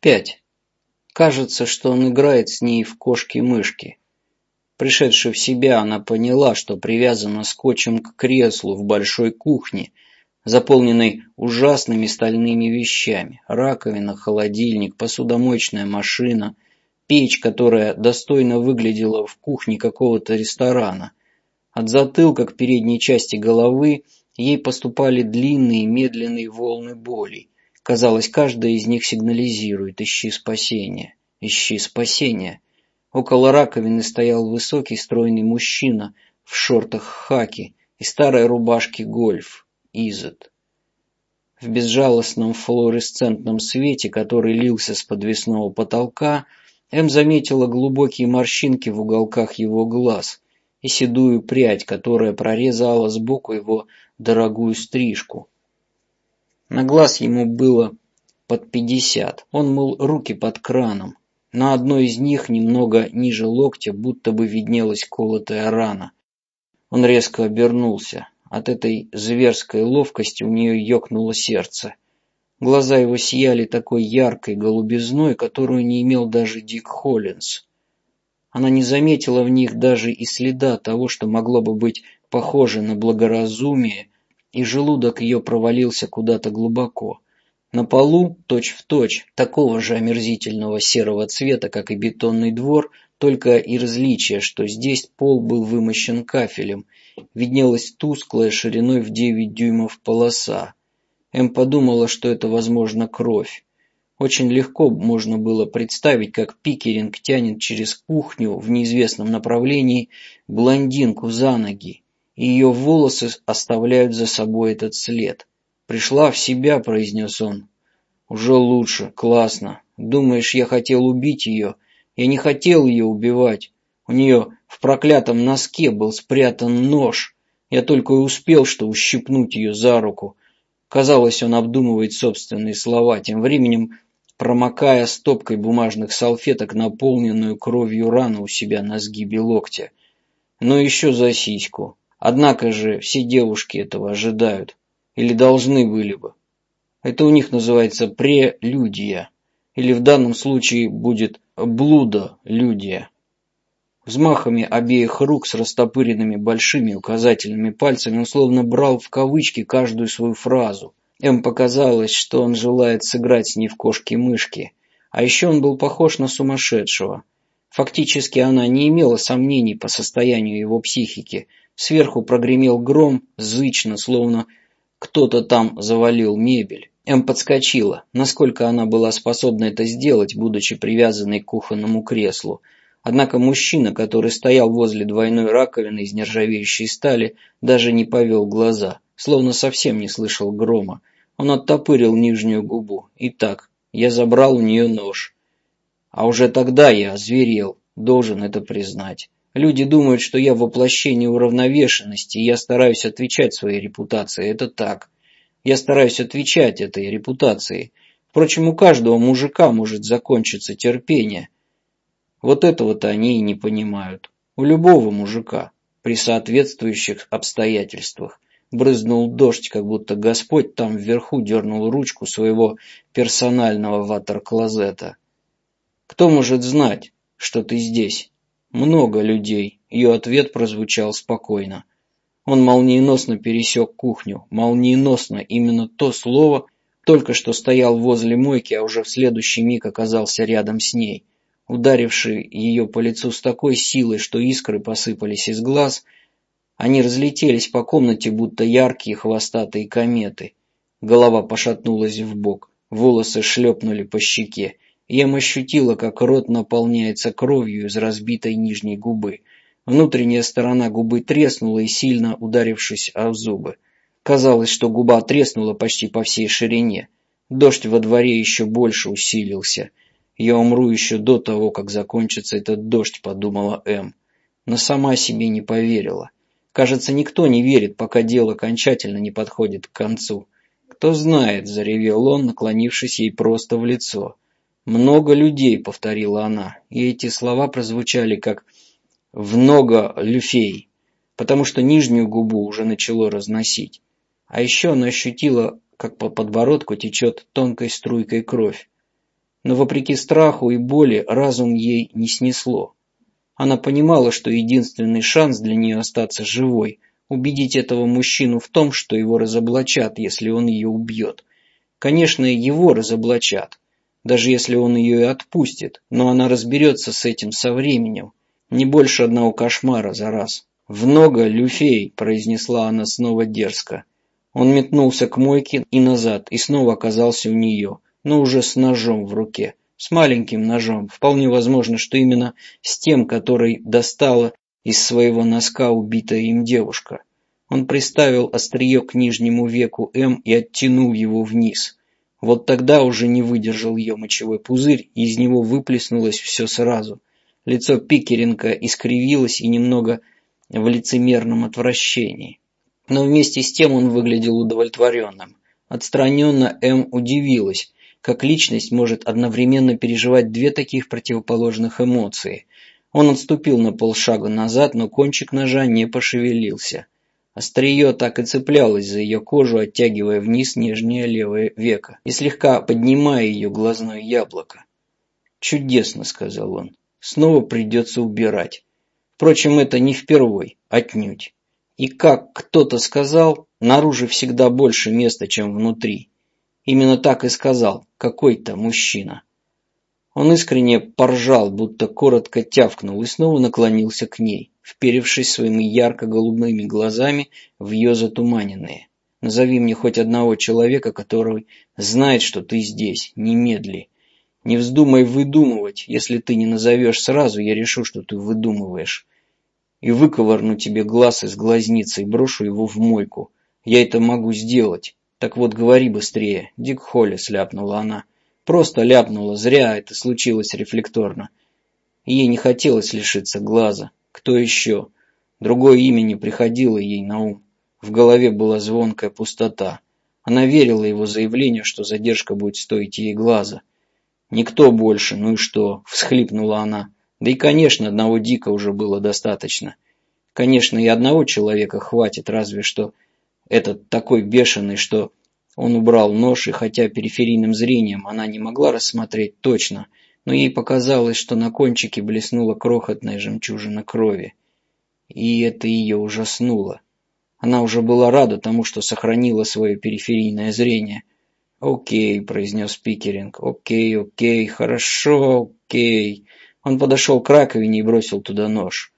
Пять. Кажется, что он играет с ней в кошки-мышки. Пришедшая в себя, она поняла, что привязана скотчем к креслу в большой кухне, заполненной ужасными стальными вещами. Раковина, холодильник, посудомоечная машина, печь, которая достойно выглядела в кухне какого-то ресторана. От затылка к передней части головы ей поступали длинные медленные волны боли. Казалось, каждая из них сигнализирует «Ищи спасения! Ищи спасения!» Около раковины стоял высокий стройный мужчина в шортах хаки и старой рубашке гольф, Изет. В безжалостном флуоресцентном свете, который лился с подвесного потолка, М заметила глубокие морщинки в уголках его глаз и седую прядь, которая прорезала сбоку его дорогую стрижку. На глаз ему было под пятьдесят. Он мыл руки под краном. На одной из них, немного ниже локтя, будто бы виднелась колотая рана. Он резко обернулся. От этой зверской ловкости у нее ёкнуло сердце. Глаза его сияли такой яркой голубизной, которую не имел даже Дик Холлинс. Она не заметила в них даже и следа того, что могло бы быть похоже на благоразумие и желудок ее провалился куда-то глубоко. На полу, точь-в-точь, точь, такого же омерзительного серого цвета, как и бетонный двор, только и различие, что здесь пол был вымощен кафелем, виднелась тусклая шириной в девять дюймов полоса. Эм подумала, что это, возможно, кровь. Очень легко можно было представить, как Пикеринг тянет через кухню в неизвестном направлении блондинку за ноги, и ее волосы оставляют за собой этот след. «Пришла в себя», — произнес он. «Уже лучше, классно. Думаешь, я хотел убить ее? Я не хотел ее убивать. У нее в проклятом носке был спрятан нож. Я только и успел, что ущипнуть ее за руку. Казалось, он обдумывает собственные слова, тем временем промокая стопкой бумажных салфеток наполненную кровью рану у себя на сгибе локтя. Но еще за сиську. Однако же все девушки этого ожидают. Или должны были бы. Это у них называется прелюдия. Или в данном случае будет блудолюдия. Взмахами обеих рук с растопыренными большими указательными пальцами он словно брал в кавычки каждую свою фразу. М показалось, что он желает сыграть с ней в кошки-мышки. А еще он был похож на сумасшедшего. Фактически она не имела сомнений по состоянию его психики – Сверху прогремел гром, зычно, словно кто-то там завалил мебель. М подскочила, насколько она была способна это сделать, будучи привязанной к кухонному креслу. Однако мужчина, который стоял возле двойной раковины из нержавеющей стали, даже не повел глаза, словно совсем не слышал грома. Он оттопырил нижнюю губу. Итак, я забрал у нее нож. А уже тогда я озверел, должен это признать. Люди думают, что я воплощение уравновешенности, и я стараюсь отвечать своей репутации. Это так. Я стараюсь отвечать этой репутации. Впрочем, у каждого мужика может закончиться терпение. Вот этого-то они и не понимают. У любого мужика, при соответствующих обстоятельствах. Брызнул дождь, как будто Господь там вверху дернул ручку своего персонального ватер-клозета. Кто может знать, что ты здесь? «Много людей», — ее ответ прозвучал спокойно. Он молниеносно пересек кухню. Молниеносно именно то слово только что стоял возле мойки, а уже в следующий миг оказался рядом с ней. Ударивший ее по лицу с такой силой, что искры посыпались из глаз, они разлетелись по комнате, будто яркие хвостатые кометы. Голова пошатнулась в бок, волосы шлепнули по щеке. Ем ощутила, как рот наполняется кровью из разбитой нижней губы. Внутренняя сторона губы треснула и сильно ударившись о зубы. Казалось, что губа треснула почти по всей ширине. Дождь во дворе еще больше усилился. «Я умру еще до того, как закончится этот дождь», — подумала М. Но сама себе не поверила. Кажется, никто не верит, пока дело окончательно не подходит к концу. «Кто знает», — заревел он, наклонившись ей просто в лицо. «Много людей», — повторила она, и эти слова прозвучали как «много люфей», потому что нижнюю губу уже начало разносить. А еще она ощутила, как по подбородку течет тонкой струйкой кровь. Но вопреки страху и боли разум ей не снесло. Она понимала, что единственный шанс для нее остаться живой – убедить этого мужчину в том, что его разоблачат, если он ее убьет. Конечно, его разоблачат, даже если он ее и отпустит, но она разберется с этим со временем. Не больше одного кошмара за раз. «В ногу, Люфей!» – произнесла она снова дерзко. Он метнулся к мойке и назад, и снова оказался у нее, но уже с ножом в руке. С маленьким ножом. Вполне возможно, что именно с тем, который достала из своего носка убитая им девушка. Он приставил острие к нижнему веку М и оттянул его вниз. Вот тогда уже не выдержал ее мочевой пузырь, и из него выплеснулось все сразу. Лицо Пикеринга искривилось и немного в лицемерном отвращении. Но вместе с тем он выглядел удовлетворенным. Отстраненно М удивилась, как личность может одновременно переживать две таких противоположных эмоции. Он отступил на полшага назад, но кончик ножа не пошевелился. Острие так и цеплялось за ее кожу, оттягивая вниз нижнее левое веко и слегка поднимая ее глазное яблоко. «Чудесно», — сказал он. «Снова придется убирать. Впрочем, это не впервой, отнюдь. И как кто-то сказал, наружу всегда больше места, чем внутри. Именно так и сказал какой-то мужчина. Он искренне поржал, будто коротко тявкнул и снова наклонился к ней вперевшись своими ярко-голубыми глазами в ее затуманенные. «Назови мне хоть одного человека, который знает, что ты здесь. Немедли. Не вздумай выдумывать. Если ты не назовешь сразу, я решу, что ты выдумываешь. И выковырну тебе глаз из глазницы и брошу его в мойку. Я это могу сделать. Так вот, говори быстрее. Дик Холли сляпнула она. Просто ляпнула. Зря это случилось рефлекторно. Ей не хотелось лишиться глаза. Кто еще? Другое имя не приходило ей на ум. В голове была звонкая пустота. Она верила его заявлению, что задержка будет стоить ей глаза. «Никто больше, ну и что?» – всхлипнула она. Да и, конечно, одного Дика уже было достаточно. Конечно, и одного человека хватит, разве что этот такой бешеный, что он убрал нож, и хотя периферийным зрением она не могла рассмотреть точно – но ей показалось, что на кончике блеснула крохотная жемчужина крови. И это ее ужаснуло. Она уже была рада тому, что сохранила свое периферийное зрение. «Окей», — произнес Пикеринг, — «окей, окей, хорошо, окей». Он подошел к раковине и бросил туда нож.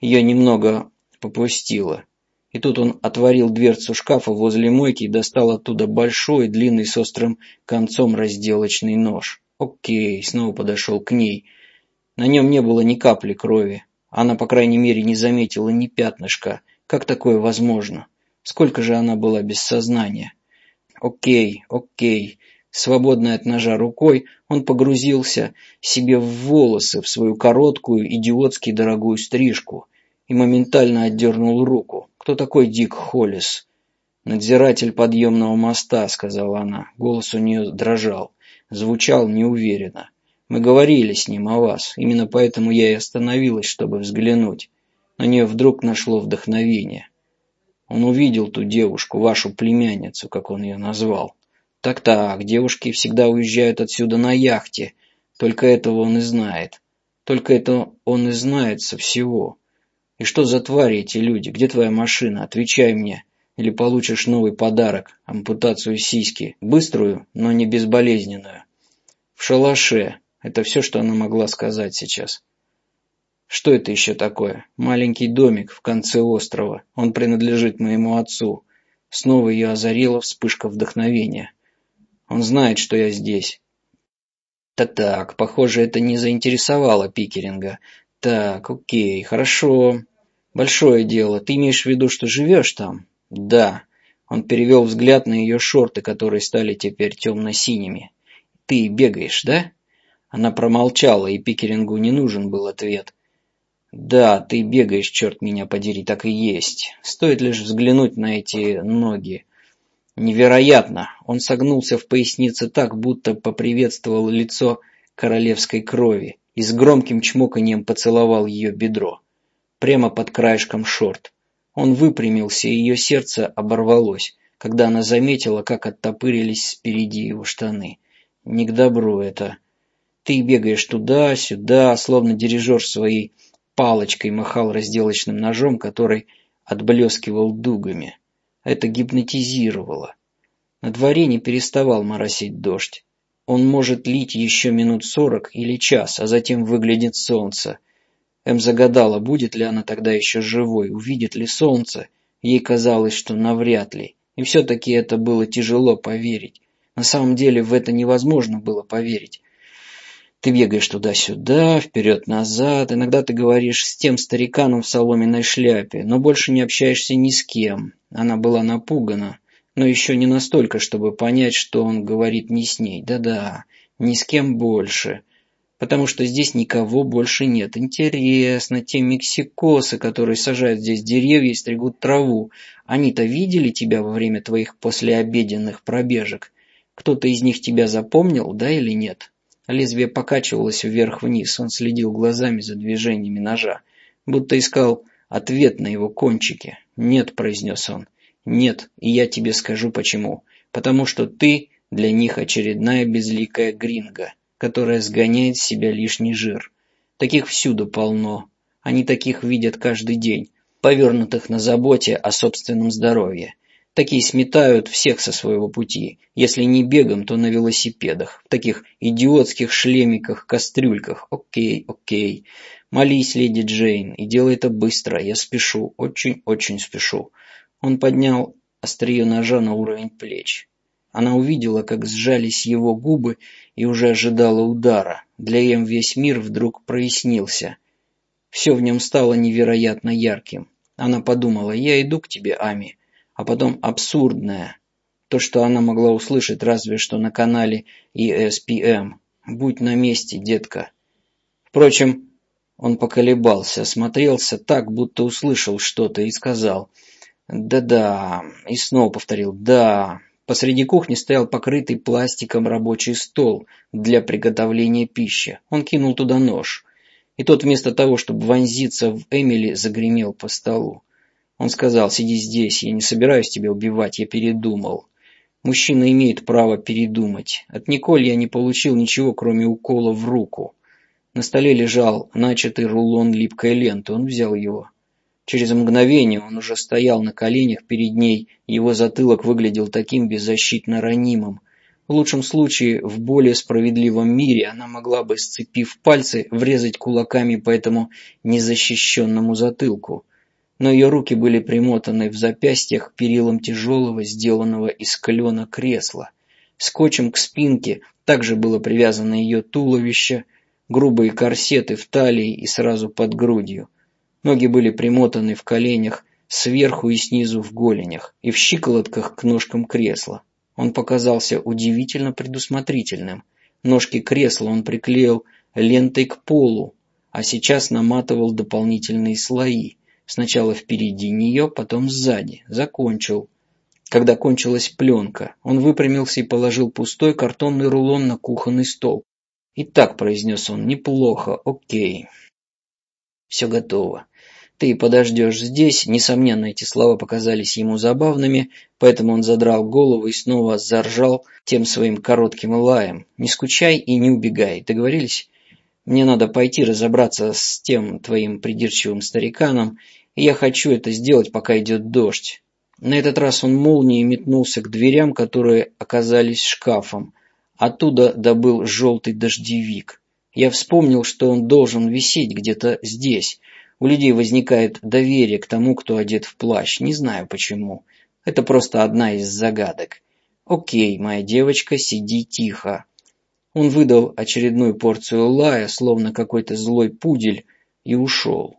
Ее немного попустило. И тут он отворил дверцу шкафа возле мойки и достал оттуда большой, длинный с острым концом разделочный нож. Окей, снова подошел к ней. На нем не было ни капли крови. Она, по крайней мере, не заметила ни пятнышка. Как такое возможно? Сколько же она была без сознания? Окей, окей. Свободной от ножа рукой, он погрузился себе в волосы, в свою короткую, идиотски дорогую стрижку и моментально отдернул руку. «Кто такой Дик Холлис?» «Надзиратель подъемного моста», — сказала она. Голос у нее дрожал звучал неуверенно. Мы говорили с ним о вас, именно поэтому я и остановилась, чтобы взглянуть. На нее вдруг нашло вдохновение. Он увидел ту девушку, вашу племянницу, как он ее назвал. Так-так, девушки всегда уезжают отсюда на яхте. Только этого он и знает. Только это он и знает со всего. И что за твари эти люди? Где твоя машина? Отвечай мне. Или получишь новый подарок – ампутацию сиськи. Быструю, но не безболезненную. В шалаше. Это все, что она могла сказать сейчас. Что это еще такое? Маленький домик в конце острова. Он принадлежит моему отцу. Снова ее озарила вспышка вдохновения. Он знает, что я здесь. Так-так, похоже, это не заинтересовало Пикеринга. Так, окей, хорошо. Большое дело. Ты имеешь в виду, что живешь там? «Да». Он перевел взгляд на ее шорты, которые стали теперь темно-синими. «Ты бегаешь, да?» Она промолчала, и Пикерингу не нужен был ответ. «Да, ты бегаешь, черт меня подери, так и есть. Стоит лишь взглянуть на эти ноги. Невероятно!» Он согнулся в пояснице так, будто поприветствовал лицо королевской крови и с громким чмоканием поцеловал ее бедро. Прямо под краешком шорт. Он выпрямился, и ее сердце оборвалось, когда она заметила, как оттопырились спереди его штаны. Не к добру это. Ты бегаешь туда-сюда, словно дирижер своей палочкой махал разделочным ножом, который отблескивал дугами. Это гипнотизировало. На дворе не переставал моросить дождь. Он может лить еще минут сорок или час, а затем выглядит солнце. Эм загадала, будет ли она тогда еще живой, увидит ли солнце. Ей казалось, что навряд ли. И все-таки это было тяжело поверить. На самом деле в это невозможно было поверить. Ты бегаешь туда-сюда, вперед-назад. Иногда ты говоришь с тем стариканом в соломенной шляпе, но больше не общаешься ни с кем. Она была напугана, но еще не настолько, чтобы понять, что он говорит не с ней. Да-да, ни с кем больше. Потому что здесь никого больше нет. Интересно, те мексикосы, которые сажают здесь деревья и стригут траву, они-то видели тебя во время твоих послеобеденных пробежек? Кто-то из них тебя запомнил, да или нет? Лезвие покачивалось вверх-вниз, он следил глазами за движениями ножа, будто искал ответ на его кончике. «Нет», — произнес он, — «нет, и я тебе скажу почему. Потому что ты для них очередная безликая гринга, которая сгоняет с себя лишний жир. Таких всюду полно. Они таких видят каждый день, повернутых на заботе о собственном здоровье. Такие сметают всех со своего пути, если не бегом, то на велосипедах, в таких идиотских шлемиках-кастрюльках. Окей, окей. Молись, леди Джейн, и делай это быстро, я спешу, очень-очень спешу. Он поднял острие ножа на уровень плеч. Она увидела, как сжались его губы и уже ожидала удара. Для Эм весь мир вдруг прояснился. Все в нем стало невероятно ярким. Она подумала, я иду к тебе, Ами а потом абсурдное. То, что она могла услышать разве что на канале ESPM. Будь на месте, детка. Впрочем, он поколебался, осмотрелся так, будто услышал что-то и сказал «Да-да», и снова повторил «да». Посреди кухни стоял покрытый пластиком рабочий стол для приготовления пищи. Он кинул туда нож. И тот вместо того, чтобы вонзиться в Эмили, загремел по столу. Он сказал, сиди здесь, я не собираюсь тебя убивать, я передумал. Мужчина имеет право передумать. От Николь я не получил ничего, кроме укола в руку. На столе лежал начатый рулон липкой ленты, он взял его. Через мгновение он уже стоял на коленях перед ней, его затылок выглядел таким беззащитно ранимым. В лучшем случае, в более справедливом мире она могла бы, сцепив пальцы, врезать кулаками по этому незащищенному затылку но ее руки были примотаны в запястьях перилом тяжелого, сделанного из клена кресла. Скотчем к спинке также было привязано ее туловище, грубые корсеты в талии и сразу под грудью. Ноги были примотаны в коленях, сверху и снизу в голенях, и в щиколотках к ножкам кресла. Он показался удивительно предусмотрительным. Ножки кресла он приклеил лентой к полу, а сейчас наматывал дополнительные слои. Сначала впереди нее, потом сзади. Закончил. Когда кончилась пленка, он выпрямился и положил пустой картонный рулон на кухонный стол. «Итак», — произнес он, — «неплохо, окей». «Все готово. Ты подождешь здесь». Несомненно, эти слова показались ему забавными, поэтому он задрал голову и снова заржал тем своим коротким лаем. «Не скучай и не убегай. Договорились?» Мне надо пойти разобраться с тем твоим придирчивым стариканом и я хочу это сделать, пока идет дождь. На этот раз он молнией метнулся к дверям, которые оказались шкафом. Оттуда добыл желтый дождевик. Я вспомнил, что он должен висеть где-то здесь. У людей возникает доверие к тому, кто одет в плащ. Не знаю почему. Это просто одна из загадок. «Окей, моя девочка, сиди тихо». Он выдал очередную порцию лая, словно какой-то злой пудель, и ушел.